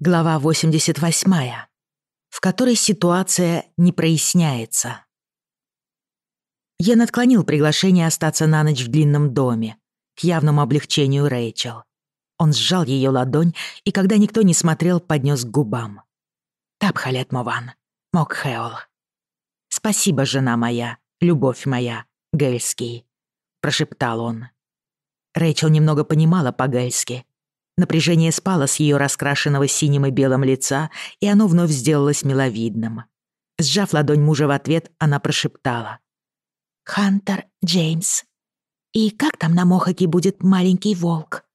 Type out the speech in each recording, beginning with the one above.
Глава 88, в которой ситуация не проясняется. Йен отклонил приглашение остаться на ночь в длинном доме, к явному облегчению Рэйчел. Он сжал ее ладонь и, когда никто не смотрел, поднес к губам. «Тапхалет Мован, Мокхеол». «Спасибо, жена моя, любовь моя, Гельский», — прошептал он. Рэйчел немного понимала по-гельски. Напряжение спало с ее раскрашенного синим и белым лица, и оно вновь сделалось миловидным. Сжав ладонь мужа в ответ, она прошептала. «Хантер Джеймс. И как там на Мохаке будет маленький волк?»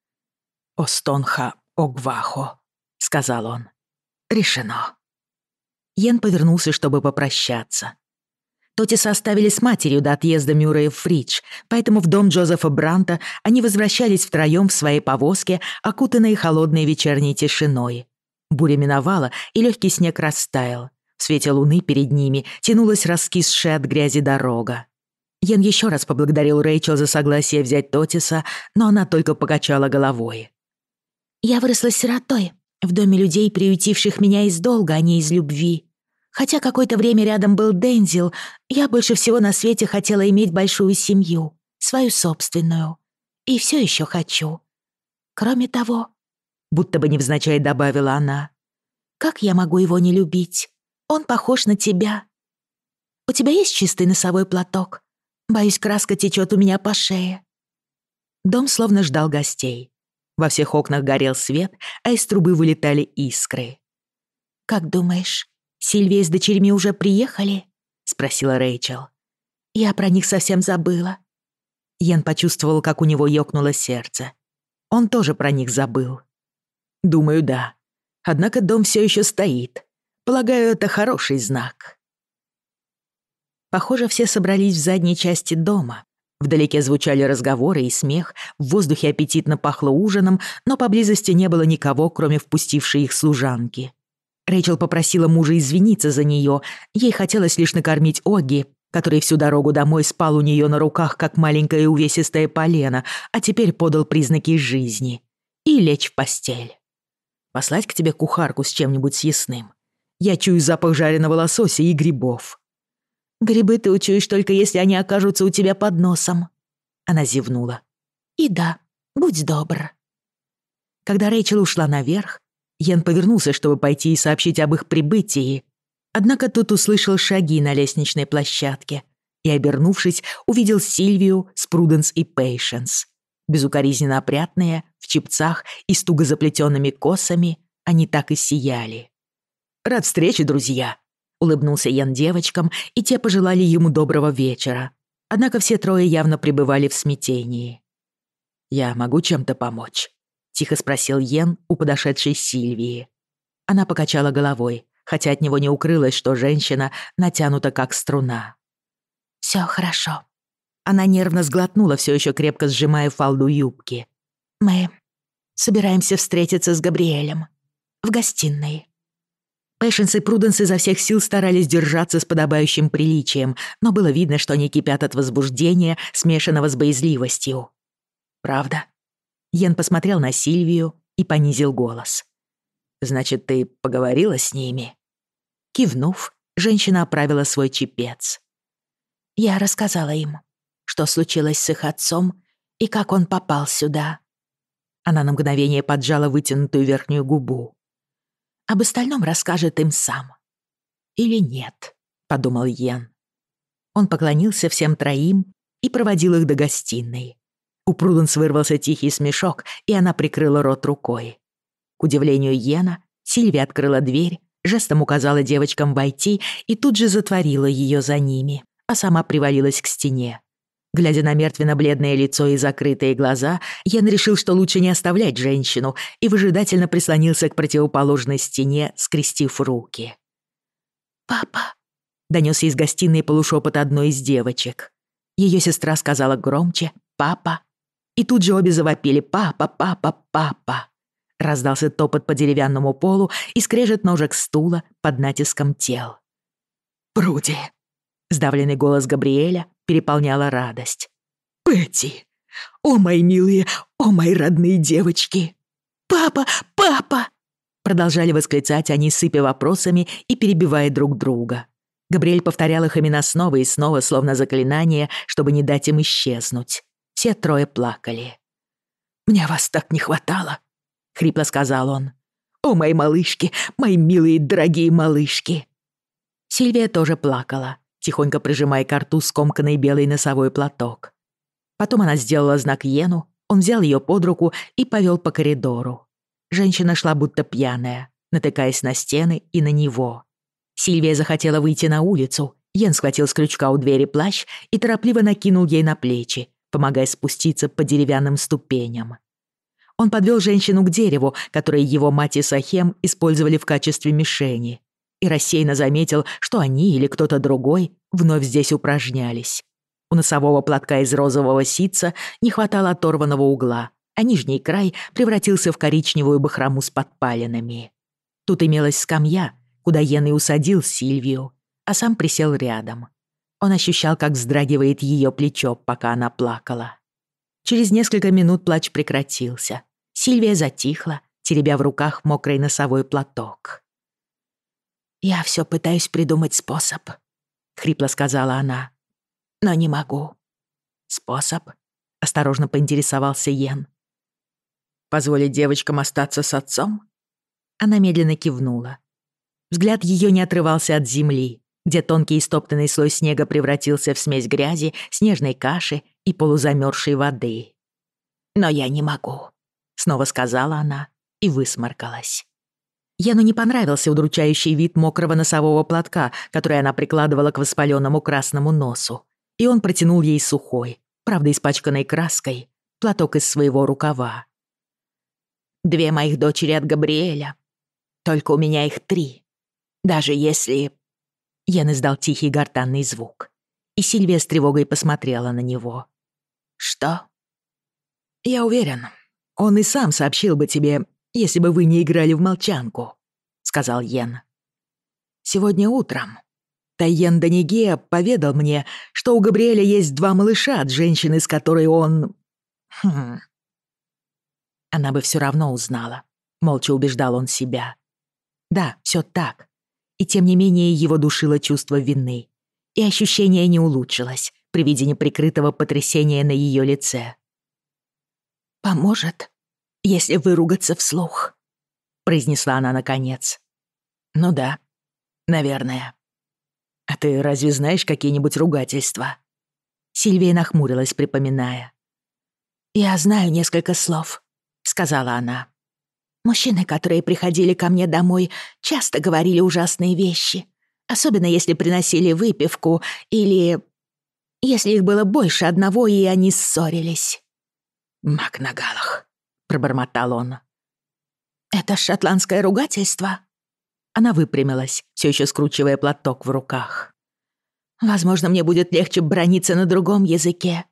«Остонха Огвахо», — сказал он. «Решено». Йен повернулся, чтобы попрощаться. Тотиса оставили с матерью до отъезда Мюррея в Фридж, поэтому в дом Джозефа Бранта они возвращались втроём в своей повозке, окутанные холодной вечерней тишиной. Буря миновала, и легкий снег растаял. В свете луны перед ними тянулась раскисшая от грязи дорога. Йен еще раз поблагодарил Рэйчел за согласие взять Тотиса, но она только покачала головой. «Я выросла сиротой, в доме людей, приютивших меня из долга, а не из любви. хотя какое-то время рядом был Дензил, я больше всего на свете хотела иметь большую семью, свою собственную. И все еще хочу. Кроме того, будто бы невзначай добавила она, как я могу его не любить? Он похож на тебя. У тебя есть чистый носовой платок? Боюсь, краска течет у меня по шее. Дом словно ждал гостей. Во всех окнах горел свет, а из трубы вылетали искры. «Как думаешь, Сильвия с дочерьми уже приехали?» — спросила Рэйчел. «Я про них совсем забыла». Йен почувствовал, как у него ёкнуло сердце. Он тоже про них забыл. «Думаю, да. Однако дом все еще стоит. Полагаю, это хороший знак». Похоже, все собрались в задней части дома. Вдалеке звучали разговоры и смех, в воздухе аппетитно пахло ужином, но поблизости не было никого, кроме впустившей их служанки. Рэйчел попросила мужа извиниться за нее. Ей хотелось лишь накормить Оги, который всю дорогу домой спал у нее на руках, как маленькое увесистое полено, а теперь подал признаки жизни. И лечь в постель. Послать к тебе кухарку с чем-нибудь съестным. Я чую запах жареного лосося и грибов. Грибы ты учуешь только если они окажутся у тебя под носом. Она зевнула. И да, будь добр. Когда Рэйчел ушла наверх, Ян повернулся, чтобы пойти и сообщить об их прибытии. Однако тут услышал шаги на лестничной площадке и, обернувшись, увидел Сильвию, Спруденс и Пейшенс. Безукоризненно опрятные, в чепцах и с туго заплетенными косами, они так и сияли. «Рад встрече, друзья!» — улыбнулся Ян девочкам, и те пожелали ему доброго вечера. Однако все трое явно пребывали в смятении. «Я могу чем-то помочь?» Тихо спросил Йен у подошедшей Сильвии. Она покачала головой, хотя от него не укрылось, что женщина натянута как струна. «Всё хорошо». Она нервно сглотнула, всё ещё крепко сжимая фалду юбки. «Мы собираемся встретиться с Габриэлем. В гостиной». Пэшенс и Пруденс изо всех сил старались держаться с подобающим приличием, но было видно, что они кипят от возбуждения, смешанного с боязливостью. «Правда?» Йен посмотрел на Сильвию и понизил голос. «Значит, ты поговорила с ними?» Кивнув, женщина оправила свой чепец. «Я рассказала им, что случилось с их отцом и как он попал сюда». Она на мгновение поджала вытянутую верхнюю губу. «Об остальном расскажет им сам». «Или нет», — подумал Йен. Он поклонился всем троим и проводил их до гостиной, У Пруденс вырвался тихий смешок, и она прикрыла рот рукой. К удивлению Йена, Сильвия открыла дверь, жестом указала девочкам войти и тут же затворила ее за ними, а сама привалилась к стене. Глядя на мертвенно-бледное лицо и закрытые глаза, Йен решил, что лучше не оставлять женщину, и выжидательно прислонился к противоположной стене, скрестив руки. «Папа», — донёсся из гостиной полушепот одной из девочек. Ее сестра сказала громче «папа», и тут же обе завопили папа папа папа па Раздался топот по деревянному полу и скрежет ножек стула под натиском тел. «Пруди!» — сдавленный голос Габриэля переполняла радость. «Пэти! О, мои милые, о, мои родные девочки! Папа! Папа!» Продолжали восклицать они, сыпя вопросами и перебивая друг друга. Габриэль повторял их имена снова и снова, словно заклинание, чтобы не дать им исчезнуть. Все трое плакали. «Мне вас так не хватало!» — хрипло сказал он. «О, мои малышки! Мои милые, дорогие малышки!» Сильвия тоже плакала, тихонько прижимая к рту скомканный белый носовой платок. Потом она сделала знак Йену, он взял ее под руку и повел по коридору. Женщина шла будто пьяная, натыкаясь на стены и на него. Сильвия захотела выйти на улицу. Йен схватил с крючка у двери плащ и торопливо накинул ей на плечи, помогая спуститься по деревянным ступеням. Он подвел женщину к дереву, которое его мать и Сахем использовали в качестве мишени, и рассеянно заметил, что они или кто-то другой вновь здесь упражнялись. У носового платка из розового ситца не хватало оторванного угла, а нижний край превратился в коричневую бахрому с подпалинами. Тут имелась скамья, куда Йен и усадил Сильвию, а сам присел рядом. Он ощущал, как вздрагивает ее плечо, пока она плакала. Через несколько минут плач прекратился. Сильвия затихла, теребя в руках мокрый носовой платок. «Я все пытаюсь придумать способ», — хрипло сказала она. «Но не могу». «Способ?» — осторожно поинтересовался Йен. «Позволить девочкам остаться с отцом?» Она медленно кивнула. Взгляд ее не отрывался от земли, где тонкий и стоптанный слой снега превратился в смесь грязи, снежной каши и полузамерзшей воды. «Но я не могу», — снова сказала она и высморкалась. Яну не понравился удручающий вид мокрого носового платка, который она прикладывала к воспаленному красному носу. И он протянул ей сухой, правда испачканной краской, платок из своего рукава. «Две моих дочери от Габриэля. Только у меня их три. Даже если Ян издал тихий гортанный звук, и Сильвия с тревогой посмотрела на него. «Что?» «Я уверен, он и сам сообщил бы тебе, если бы вы не играли в молчанку», — сказал Йен. «Сегодня утром Тайен Данигея поведал мне, что у Габриэля есть два малыша от женщины, с которой он... Хм... Она бы все равно узнала, молча и тем не менее его душило чувство вины. И ощущение не улучшилось при виде неприкрытого потрясения на ее лице. «Поможет, если выругаться вслух», — произнесла она наконец. «Ну да, наверное». «А ты разве знаешь какие-нибудь ругательства?» Сильвия нахмурилась, припоминая. «Я знаю несколько слов», — сказала она. Мужчины, которые приходили ко мне домой, часто говорили ужасные вещи. Особенно если приносили выпивку или... Если их было больше одного, и они ссорились. «Мак на галах», — пробормотал он. «Это шотландское ругательство?» Она выпрямилась, все еще скручивая платок в руках. «Возможно, мне будет легче брониться на другом языке».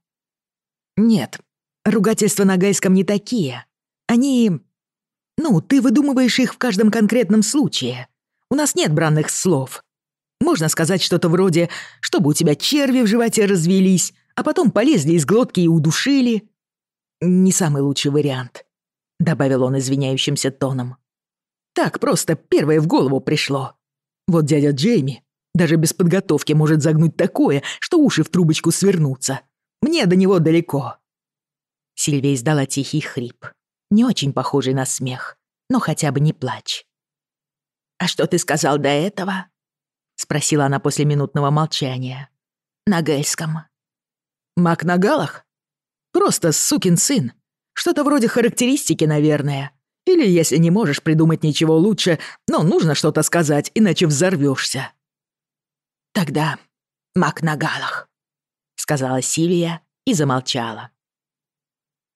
«Нет, ругательства на гайском не такие. Они ну, ты выдумываешь их в каждом конкретном случае. У нас нет бранных слов. Можно сказать что-то вроде «чтобы у тебя черви в животе развелись», а потом полезли из глотки и удушили. Не самый лучший вариант, — добавил он извиняющимся тоном. Так просто первое в голову пришло. Вот дядя Джейми даже без подготовки может загнуть такое, что уши в трубочку свернутся. Мне до него далеко. Сильвия издала тихий хрип не очень похожий на смех, но хотя бы не плачь. «А что ты сказал до этого?» — спросила она после минутного молчания. «На гельском». «Мак на галах? Просто сукин сын. Что-то вроде характеристики, наверное. Или если не можешь придумать ничего лучше, но нужно что-то сказать, иначе взорвешься. «Тогда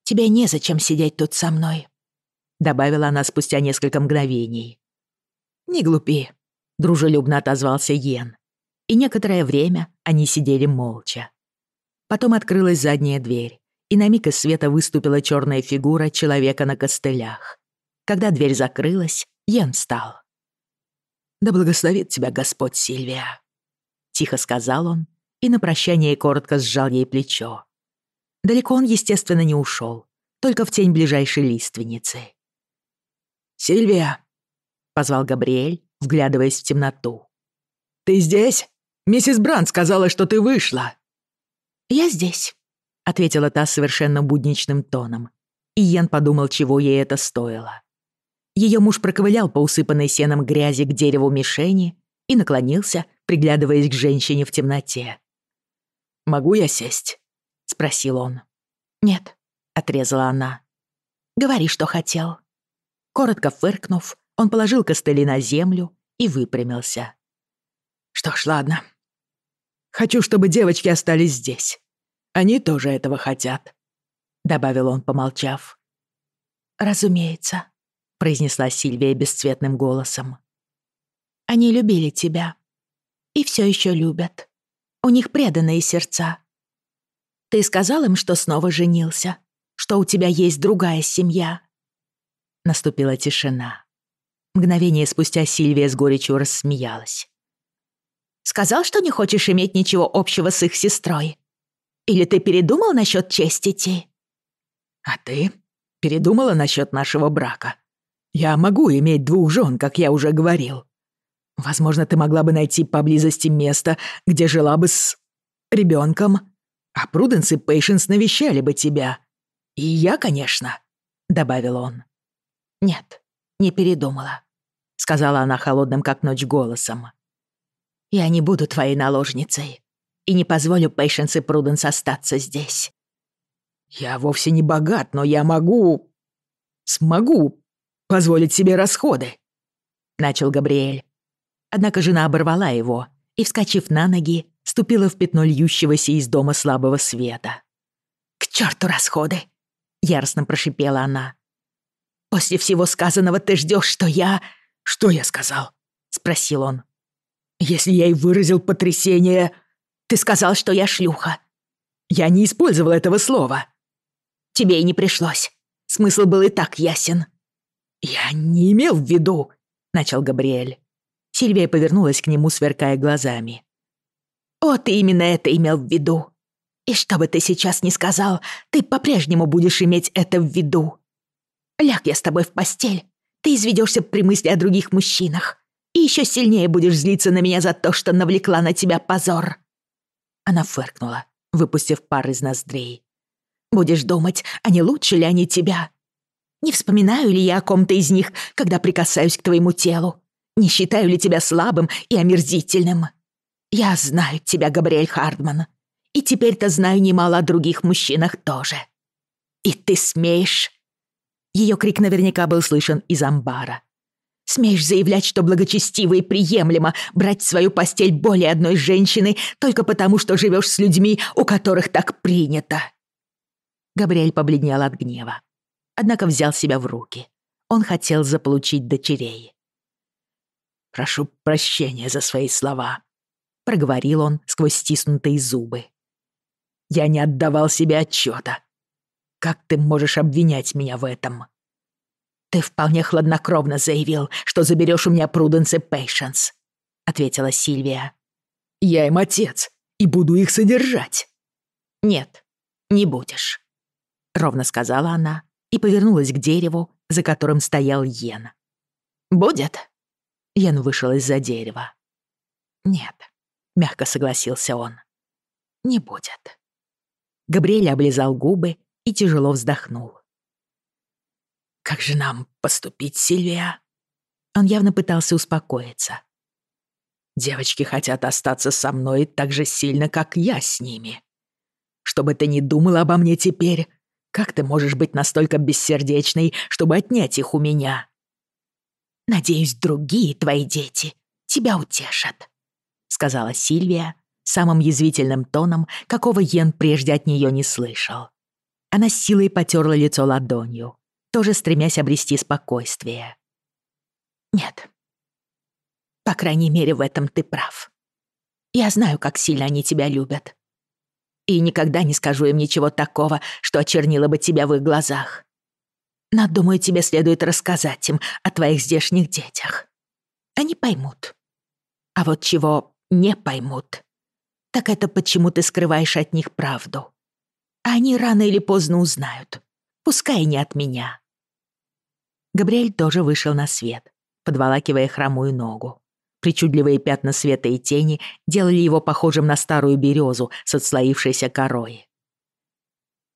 Тебе незачем сидеть тут со мной», — добавила она спустя несколько мгновений. «Не глупи», — дружелюбно отозвался Йен. И некоторое время они сидели молча. Потом открылась задняя дверь, и на миг из света выступила черная фигура человека на костылях. Когда дверь закрылась, Йен встал. «Да благословит тебя Господь, Сильвия», — тихо сказал он и на прощание коротко сжал ей плечо далеко он, естественно, не ушел, только в тень ближайшей лиственницы. «Сильвия!» — позвал Габриэль, вглядываясь в темноту. «Ты здесь? Миссис Бранд сказала, что ты вышла!» «Я здесь», — ответила та совершенно будничным тоном. И Йен подумал, чего ей это стоило. Ее муж проковылял по усыпанной сеном грязи к дереву мишени и наклонился, приглядываясь к женщине в темноте. «Могу я сесть?» спросил он. «Нет», — отрезала она. «Говори, что хотел». Коротко фыркнув, он положил костыли на землю и выпрямился. «Что ж, ладно. Хочу, чтобы девочки остались здесь. Они тоже этого хотят», — добавил он, помолчав. «Разумеется», — произнесла Сильвия бесцветным голосом. «Они любили тебя. И все еще любят. У них преданные сердца. Ты сказал им, что снова женился? Что у тебя есть другая семья?» Наступила тишина. Мгновение спустя Сильвия с горечью рассмеялась. «Сказал, что не хочешь иметь ничего общего с их сестрой? Или ты передумал насчет чести Ти?» «А ты передумала насчет нашего брака? Я могу иметь двух жен, как я уже говорил. Возможно, ты могла бы найти поблизости место, где жила бы с... ребенком. А Пруденс и Пейшенс навещали бы тебя. И я, конечно», — добавил он. «Нет, не передумала», — сказала она холодным как ночь голосом. «Я не буду твоей наложницей и не позволю Пейшенс и Пруденс остаться здесь». «Я вовсе не богат, но я могу... смогу позволить себе расходы», — начал Габриэль. Однако жена оборвала его и, ступила в пятно льющегося из дома слабого света. «К черту расходы!» — яростно прошипела она. «После всего сказанного ты ждешь, что я...» «Что я сказал?» — спросил он. «Если я и выразил потрясение...» «Ты сказал, что я шлюха». «Я не использовал этого слова». «Тебе и не пришлось. Смысл был и так ясен». «Я не имел в виду...» — начал Габриэль. Сильвия повернулась к нему, сверкая глазами. «О, ты именно это имел в виду. И что бы ты сейчас ни сказал, ты по-прежнему будешь иметь это в виду. Ляг я с тобой в постель, ты изведешься при мысли о других мужчинах и еще сильнее будешь злиться на меня за то, что навлекла на тебя позор». Она фыркнула, выпустив пар из ноздрей. «Будешь думать, а не лучше ли они тебя? Не вспоминаю ли я о ком-то из них, когда прикасаюсь к твоему телу? Не считаю ли тебя слабым и омерзительным? Я знаю тебя, Габриэль Хардман. И теперь-то знаю немало о других мужчинах тоже. И ты смеешь...» Ее крик наверняка был слышен из амбара. «Смеешь заявлять, что благочестиво и приемлемо брать проговорил он сквозь стиснутые зубы. «Я не отдавал себе отчета. Как ты можешь обвинять меня в этом?» «Ты вполне хладнокровно заявил, что заберешь у меня Пруденс и Пейшенс», — ответила Сильвия. «Я им отец и буду их содержать». «Нет, не будешь», — ровно сказала она и повернулась к дереву, за которым стоял Йен. «Будет?» Йен вышел из-за дерева. «Нет», мягко согласился он. «Не будет». Габриэль облизал губы и тяжело вздохнул. «Как же нам поступить, Сильвия?» Он явно пытался успокоиться. «Девочки хотят остаться со мной так же сильно, как я с ними. Что бы ты ни думал обо мне теперь, как ты можешь быть настолько бессердечной, чтобы отнять их у меня?» «Надеюсь, сказала Сильвия самым язвительным тоном, какого Йен прежде от нее не слышал. Она силой потерла лицо ладонью, тоже стремясь обрести спокойствие. «Нет. По крайней мере, в этом ты прав. Я знаю, как сильно они тебя любят. И никогда не скажу им ничего такого, что очернило бы тебя в их глазах. Но, думаю, тебе следует рассказать им о твоих здешних детях. Они поймут. А вот чего не поймут, так это почему ты скрываешь от них правду. А они рано или поздно узнают, пускай и не от меня. Габриэль тоже вышел на свет, подволакивая хромую ногу. Причудливые пятна света и тени делали его похожим на старую березу с отслоившейся корой.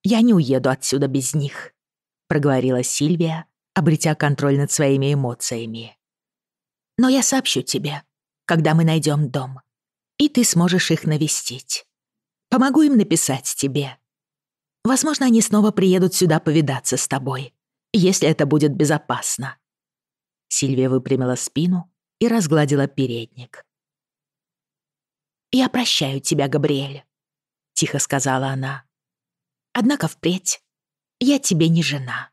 «Я не уеду отсюда без них», — проговорила Сильвия, обретя контроль над своими эмоциями. «Но я сообщу тебе, когда мы найдем дом. И ты сможешь их навестить. Помогу им написать тебе. Возможно, они снова приедут сюда повидаться с тобой, если это будет безопасно». Сильвия выпрямила спину и разгладила передник. «Я прощаю тебя, Габриэль», — тихо сказала она. «Однако впредь я тебе не жена».